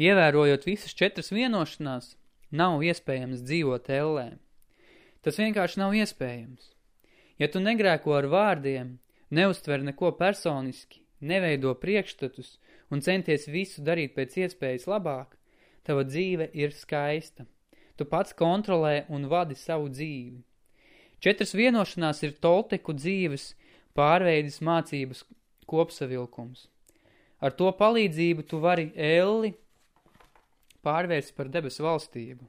Ievērojot visas četras vienošanās, nav iespējams dzīvot ellē. Tas vienkārši nav iespējams. Ja tu negrēko ar vārdiem, neuztver neko personiski, neveido priekšstatus un centies visu darīt pēc iespējas labāk, tava dzīve ir skaista. Tu pats kontrolē un vadi savu dzīvi. Četras vienošanās ir Tolteku dzīves pārveidis mācības kopsavilkums. Ar to palīdzību tu vari elli pārvērst par debesu valstību.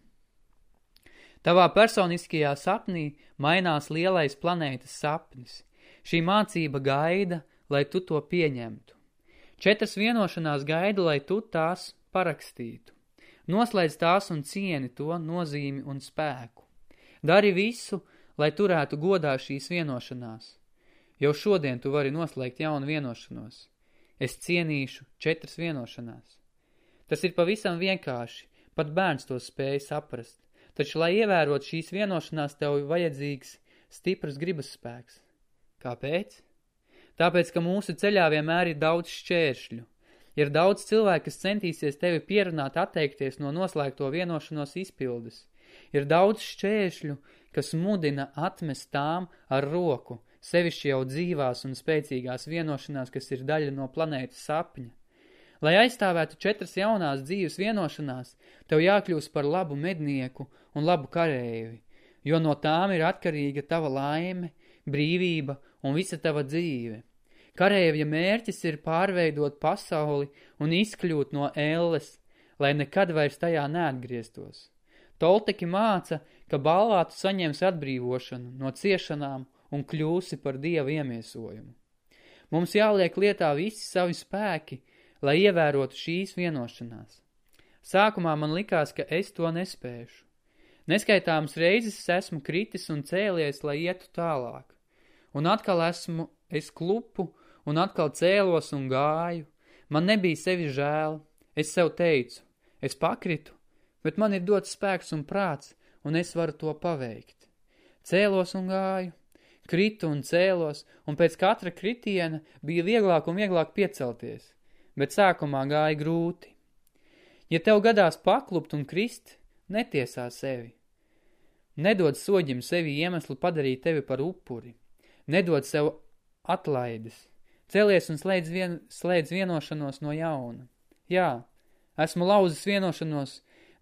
Tavā personiskajā sapnī mainās lielais planētas sapnis. Šī mācība gaida, lai tu to pieņemtu. Četras vienošanās gaida, lai tu tās parakstītu. Noslēdz tās un cieni to nozīmi un spēku. Dari visu, lai turētu godā šīs vienošanās. Jau šodien tu vari noslēgt jaunu vienošanos. Es cienīšu četras vienošanās. Tas ir pavisam vienkārši, pat bērns to spēja saprast. Taču, lai ievērot šīs vienošanās, tev ir vajadzīgs stiprs gribas spēks. Kāpēc? Tāpēc, ka mūsu ceļā vienmēr ir daudz šķēršļu. Ir daudz cilvēku, kas centīsies tevi pierunāt atteikties no noslēgto vienošanos izpildes. Ir daudz šķēršļu, kas mudina atmest tām ar roku, sevišķi jau dzīvās un spēcīgās vienošanās, kas ir daļa no planētas sapņa. Lai aizstāvētu četras jaunās dzīves vienošanās, tev jākļūst par labu mednieku un labu karēvi, jo no tām ir atkarīga tava laime, brīvība un visa tava dzīve. Karēvja mērķis ir pārveidot pasauli un izkļūt no elles, lai nekad vairs tajā neatgrieztos. Tolteki māca, ka balvā tu saņemsi atbrīvošanu no ciešanām un kļūsi par dievu iemiesojumu. Mums jāliek lietā visi savi spēki, lai ievērotu šīs vienošanās. Sākumā man likās, ka es to nespēšu. Neskaitāms reizes esmu kritis un cēlies, lai ietu tālāk. Un atkal esmu es klupu, un atkal cēlos un gāju. Man nebija sevi žēl. Es sev teicu, es pakritu, bet man ir dots spēks un prāts, un es varu to paveikt. Cēlos un gāju, kritu un cēlos, un pēc katra kritiena bija vieglāk un vieglāk piecelties – bet sākumā gāja grūti. Ja tev gadās paklupt un krist, netiesā sevi. Nedod soģim sevi iemeslu padarīt tevi par upuri. Nedod sev atlaides. Celies un slēdz, vien, slēdz vienošanos no jauna. Jā, esmu lauzis vienošanos,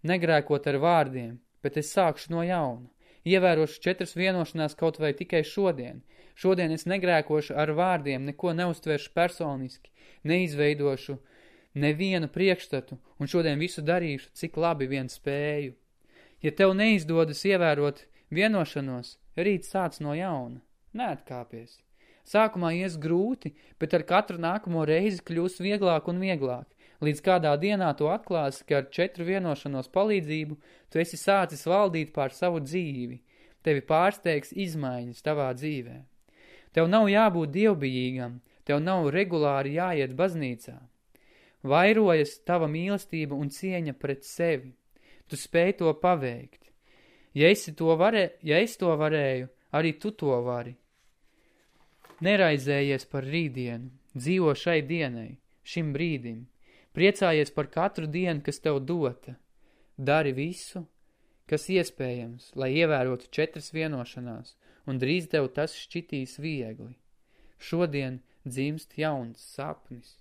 negrēkot ar vārdiem, bet es sākšu no jauna. Ievērošu četras vienošanās kaut vai tikai šodien. Šodien es negrēkošu ar vārdiem, neko neuztveršu personiski, neizveidošu nevienu priekšstatu, un šodien visu darīšu, cik labi vien spēju. Ja tev neizdodas ievērot vienošanos, rīt sāc no jauna. Neatkāpies. Sākumā ies grūti, bet ar katru nākamo reizi kļūs vieglāk un vieglāk līdz kādā dienā tu atklāsi, ka ar četru vienošanos palīdzību tu esi sācis valdīt pār savu dzīvi, tevi pārsteigs izmaiņas tavā dzīvē. Tev nav jābūt dievbijīgam, tev nav regulāri jāiet baznīcā. Vairojas tava mīlestība un cieņa pret sevi. Tu spēj to paveikt. Ja, esi to varē, ja es to varēju, arī tu to vari. Neraizējies par rītdienu, dzīvo šai dienai, šim brīdim. Priecājies par katru dienu, kas tev dota. Dari visu, kas iespējams, lai ievērotu četras vienošanās, un drīz tev tas šķitīs viegli. Šodien dzimst jauns sapnis.